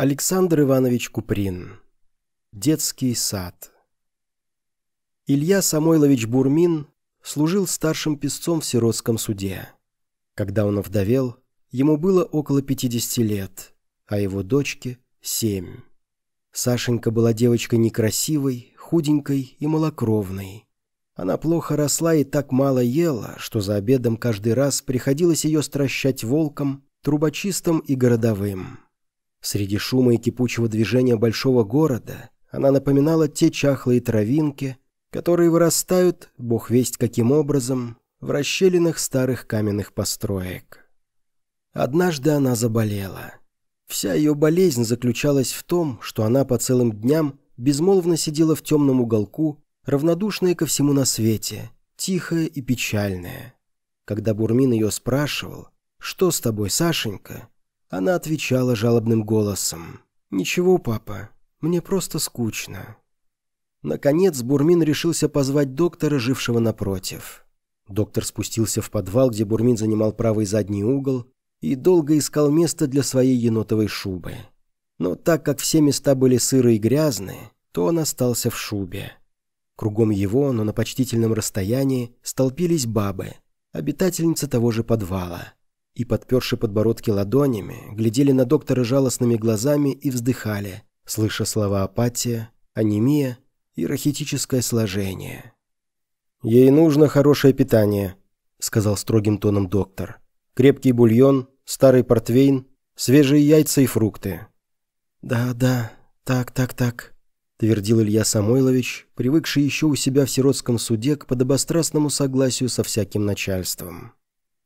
Александр Иванович Куприн. Детский сад. Илья Самойлович Бурмин служил старшим песцом в сиротском суде. Когда он овдовел, ему было около 50 лет, а его дочке – 7. Сашенька была девочкой некрасивой, худенькой и малокровной. Она плохо росла и так мало ела, что за обедом каждый раз приходилось ее стращать волком, трубочистом и городовым. Среди шума и кипучего движения большого города она напоминала те чахлые травинки, которые вырастают, бог весть каким образом, в расщелинах старых каменных построек. Однажды она заболела. Вся ее болезнь заключалась в том, что она по целым дням безмолвно сидела в темном уголку, равнодушная ко всему на свете, тихая и печальная. Когда Бурмин ее спрашивал, «Что с тобой, Сашенька?», она отвечала жалобным голосом. «Ничего, папа, мне просто скучно». Наконец Бурмин решился позвать доктора, жившего напротив. Доктор спустился в подвал, где Бурмин занимал правый задний угол, и долго искал место для своей енотовой шубы. Но так как все места были сырые и грязные, то он остался в шубе. Кругом его, но на почтительном расстоянии, столпились бабы, обитательницы того же подвала и, подперши подбородки ладонями, глядели на доктора жалостными глазами и вздыхали, слыша слова апатия, анемия и рахитическое сложение. «Ей нужно хорошее питание», — сказал строгим тоном доктор. «Крепкий бульон, старый портвейн, свежие яйца и фрукты». «Да, да, так, так, так», — твердил Илья Самойлович, привыкший еще у себя в сиротском суде к подобострастному согласию со всяким начальством.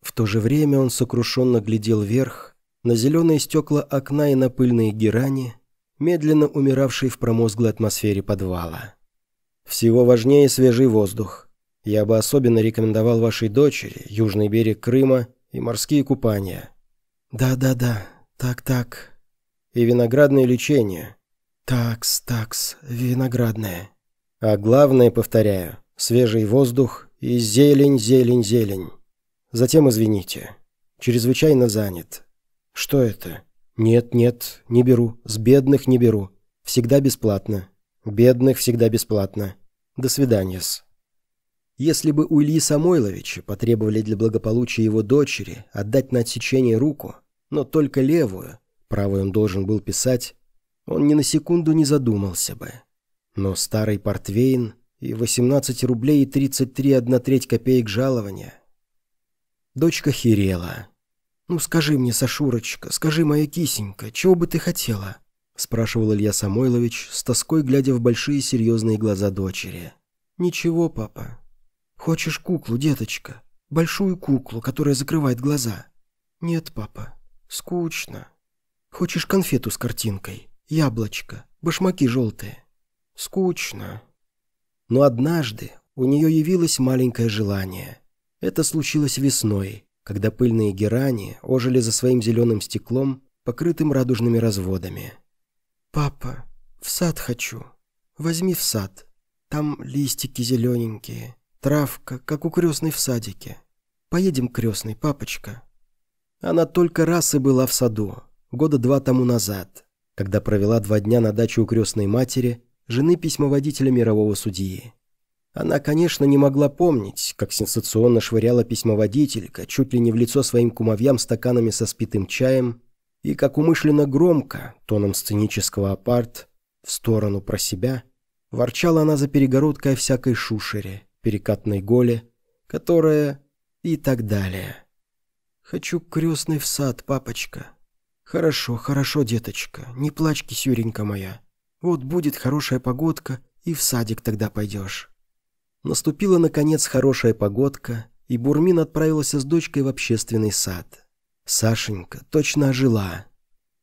В то же время он сокрушенно глядел вверх, на зеленые стекла окна и на пыльные герани, медленно умиравшие в промозглой атмосфере подвала. «Всего важнее свежий воздух. Я бы особенно рекомендовал вашей дочери южный берег Крыма и морские купания». «Да-да-да, так-так». «И виноградное лечение». «Такс, такс, виноградное». «А главное, повторяю, свежий воздух и зелень, зелень, зелень». Затем извините. Чрезвычайно занят. Что это? Нет, нет, не беру. С бедных не беру. Всегда бесплатно. Бедных всегда бесплатно. До свидания-с. Если бы у Ильи Самойловича потребовали для благополучия его дочери отдать на отсечение руку, но только левую, правой он должен был писать, он ни на секунду не задумался бы. Но старый портвейн и 18 рублей и 33 одна треть копеек жалования Дочка херела. «Ну скажи мне, Сашурочка, скажи, моя кисенька, чего бы ты хотела?» спрашивал Илья Самойлович, с тоской глядя в большие серьезные глаза дочери. «Ничего, папа. Хочешь куклу, деточка? Большую куклу, которая закрывает глаза?» «Нет, папа. Скучно. Хочешь конфету с картинкой? Яблочко, башмаки желтые?» «Скучно». Но однажды у нее явилось маленькое желание – это случилось весной, когда пыльные герани ожили за своим зеленым стеклом, покрытым радужными разводами. «Папа, в сад хочу. Возьми в сад. Там листики зелененькие, травка, как у крестной в садике. Поедем к крестной, папочка». Она только раз и была в саду, года два тому назад, когда провела два дня на даче у крестной матери, жены письмоводителя мирового судьи. Она, конечно, не могла помнить, как сенсационно швыряла письмоводителька чуть ли не в лицо своим кумовьям стаканами со спитым чаем, и как умышленно громко, тоном сценического апарт, в сторону про себя, ворчала она за перегородкой всякой шушере, перекатной голе, которая... и так далее. «Хочу крестный в сад, папочка». «Хорошо, хорошо, деточка, не плачь, кисюренька моя. Вот будет хорошая погодка, и в садик тогда пойдешь». Наступила, наконец, хорошая погодка, и Бурмин отправился с дочкой в общественный сад. Сашенька точно ожила.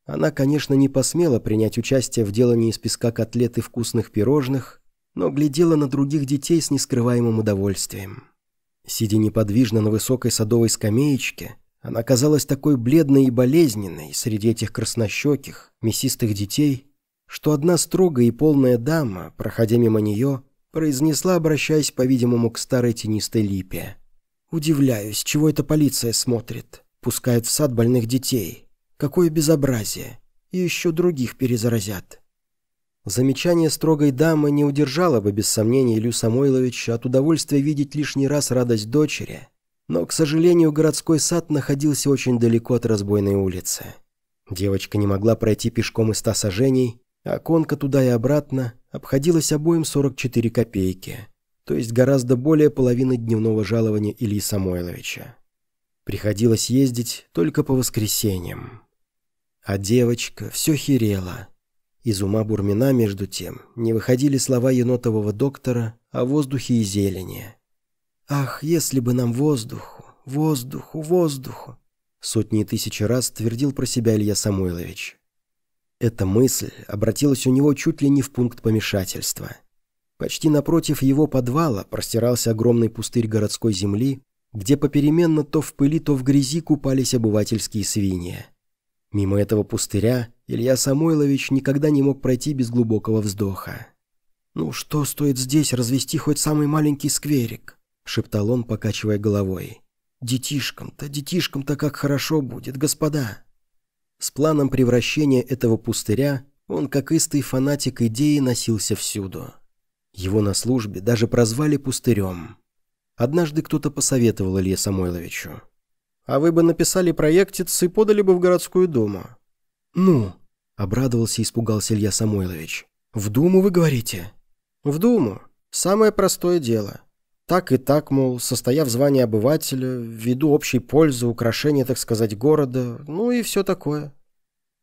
Она, конечно, не посмела принять участие в делании из песка котлет и вкусных пирожных, но глядела на других детей с нескрываемым удовольствием. Сидя неподвижно на высокой садовой скамеечке, она казалась такой бледной и болезненной среди этих краснощеких, мясистых детей, что одна строгая и полная дама, проходя мимо нее, произнесла, обращаясь, по-видимому, к старой тенистой липе. «Удивляюсь, чего эта полиция смотрит? Пускает в сад больных детей. Какое безобразие! и еще других перезаразят». Замечание строгой дамы не удержало бы, без сомнения, Илью Самойловича от удовольствия видеть лишний раз радость дочери, но, к сожалению, городской сад находился очень далеко от разбойной улицы. Девочка не могла пройти пешком из ста сажений, а конка туда и обратно обходилась обоим 44 копейки, то есть гораздо более половины дневного жалования Ильи Самойловича. Приходилось ездить только по воскресеньям. А девочка все херела – из ума Бурмина, между тем, не выходили слова енотового доктора о воздухе и зелени. «Ах, если бы нам воздуху, воздуху, воздуху!» Сотни и тысячи раз твердил про себя Илья Самойлович. Эта мысль обратилась у него чуть ли не в пункт помешательства. Почти напротив его подвала простирался огромный пустырь городской земли, где попеременно то в пыли, то в грязи купались обывательские свиньи. Мимо этого пустыря Илья Самойлович никогда не мог пройти без глубокого вздоха. «Ну что стоит здесь развести хоть самый маленький скверик?» — шептал он, покачивая головой. «Детишкам-то, детишкам-то как хорошо будет, господа!» С планом превращения этого пустыря он, как истый фанатик идеи, носился всюду. Его на службе даже прозвали пустырем. Однажды кто-то посоветовал Илье Самойловичу. «А вы бы написали проектец и подали бы в городскую думу. «Ну?» – обрадовался и испугался Илья Самойлович. «В Думу, вы говорите?» «В Думу. Самое простое дело. Так и так, мол, состояв в звании обывателя, ввиду общей пользы, украшения, так сказать, города, ну и все такое».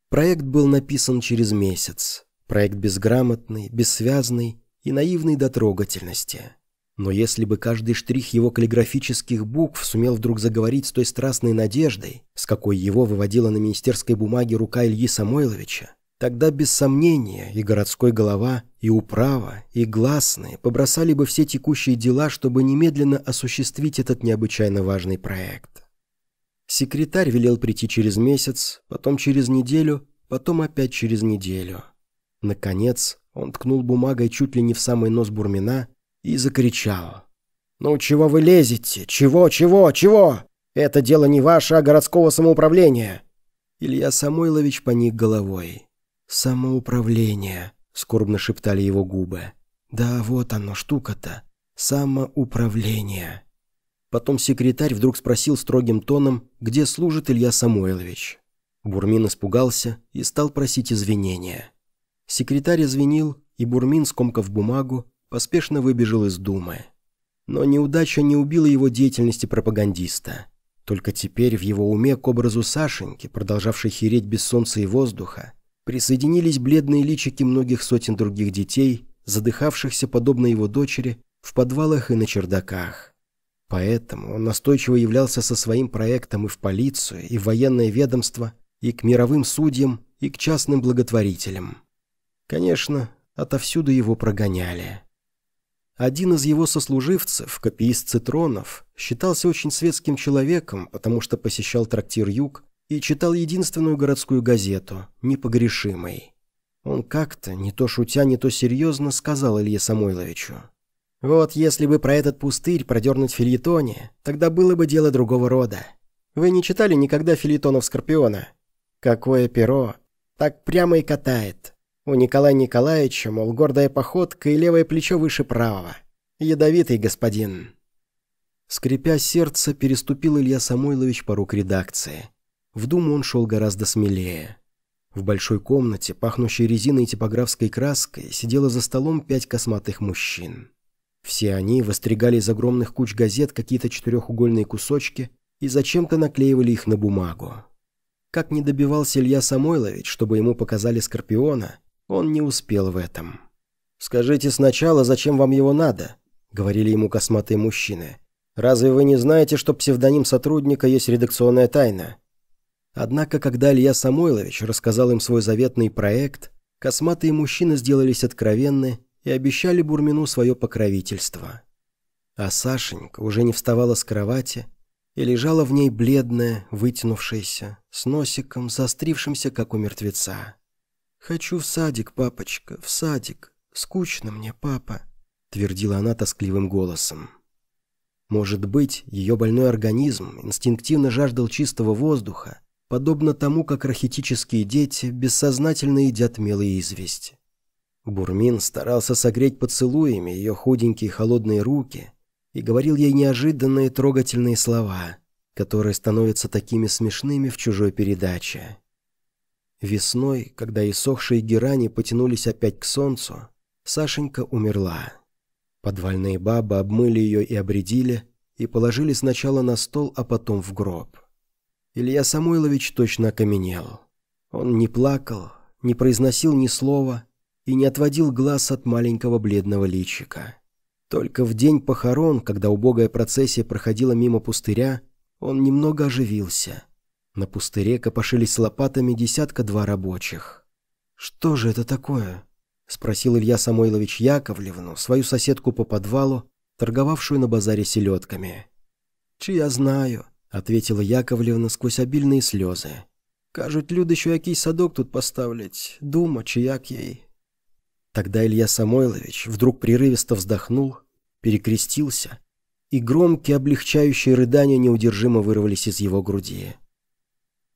Проект был написан через месяц. Проект безграмотный, бессвязный и наивный до трогательности. Но если бы каждый штрих его каллиграфических букв сумел вдруг заговорить с той страстной надеждой, с какой его выводила на министерской бумаге рука Ильи Самойловича, тогда без сомнения и городской голова, и управа, и гласные побросали бы все текущие дела, чтобы немедленно осуществить этот необычайно важный проект. Секретарь велел прийти через месяц, потом через неделю, потом опять через неделю. Наконец, он ткнул бумагой чуть ли не в самый нос Бурмина и закричал. «Ну чего вы лезете? Чего, чего, чего? Это дело не ваше, а городского самоуправления!» Илья Самойлович поник головой. «Самоуправление», — скорбно шептали его губы. «Да, вот оно, штука-то. Самоуправление». Потом секретарь вдруг спросил строгим тоном, где служит Илья Самойлович. Бурмин испугался и стал просить извинения. Секретарь извинил, и Бурмин, скомкав бумагу, поспешно выбежал из Думы. Но неудача не убила его деятельности пропагандиста. Только теперь в его уме к образу Сашеньки, продолжавшей хереть без солнца и воздуха, присоединились бледные личики многих сотен других детей, задыхавшихся, подобно его дочери, в подвалах и на чердаках. Поэтому он настойчиво являлся со своим проектом и в полицию, и в военное ведомство, и к мировым судьям, и к частным благотворителям. Конечно, отовсюду его прогоняли. Один из его сослуживцев, копиист Цитронов, считался очень светским человеком, потому что посещал трактир «Юг» и читал единственную городскую газету «Непогрешимый». Он как-то, не то шутя, не то серьезно, сказал Илье Самойловичу. «Вот если бы про этот пустырь продернуть в фильетоне, тогда было бы дело другого рода. Вы не читали никогда филитонов Скорпиона? Какое перо! Так прямо и катает. У Николая Николаевича, мол, гордая походка и левое плечо выше правого. Ядовитый господин. Скрипя сердце, переступил Илья Самойлович порог редакции. В Думу он шел гораздо смелее. В большой комнате, пахнущей резиной и типографской краской, сидело за столом пять косматых мужчин. Все они востригали из огромных куч газет какие-то четырехугольные кусочки и зачем-то наклеивали их на бумагу. Как не добивался Илья Самойлович, чтобы ему показали Скорпиона, он не успел в этом. «Скажите сначала, зачем вам его надо?» — говорили ему косматые мужчины. «Разве вы не знаете, что псевдоним сотрудника есть редакционная тайна?» Однако, когда Илья Самойлович рассказал им свой заветный проект, косматые мужчины сделались откровенны и обещали Бурмину свое покровительство. А Сашенька уже не вставала с кровати и лежала в ней бледная, вытянувшаяся, с носиком, заострившимся, как у мертвеца. «Хочу в садик, папочка, в садик. Скучно мне, папа», — твердила она тоскливым голосом. Может быть, ее больной организм инстинктивно жаждал чистого воздуха, подобно тому, как рахитические дети бессознательно едят мелые известь. Бурмин старался согреть поцелуями ее худенькие холодные руки и говорил ей неожиданные трогательные слова, которые становятся такими смешными в чужой передаче. Весной, когда иссохшие герани потянулись опять к солнцу, Сашенька умерла. Подвальные бабы обмыли ее и обредили, и положили сначала на стол, а потом в гроб. Илья Самойлович точно окаменел. Он не плакал, не произносил ни слова и не отводил глаз от маленького бледного личика. Только в день похорон, когда убогая процессия проходила мимо пустыря, он немного оживился. На пустыре копошились лопатами десятка-два рабочих. «Что же это такое?» — спросил Илья Самойлович Яковлевну, свою соседку по подвалу, торговавшую на базаре селедками. «Чи я знаю», — ответила Яковлевна сквозь обильные слезы. «Кажуть, люди еще який садок тут поставлять, дума, чи ей». Тогда Илья Самойлович вдруг прерывисто вздохнул, перекрестился, и громкие облегчающие рыдания неудержимо вырвались из его груди.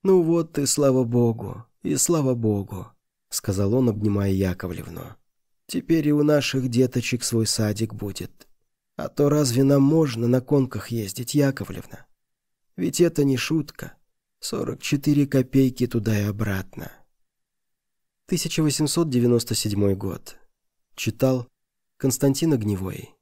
«Ну вот и слава Богу, и слава Богу», — сказал он, обнимая Яковлевну. «Теперь и у наших деточек свой садик будет. А то разве нам можно на конках ездить, Яковлевна? Ведь это не шутка. 44 копейки туда и обратно». 1897 год. Читал Константин Огневой.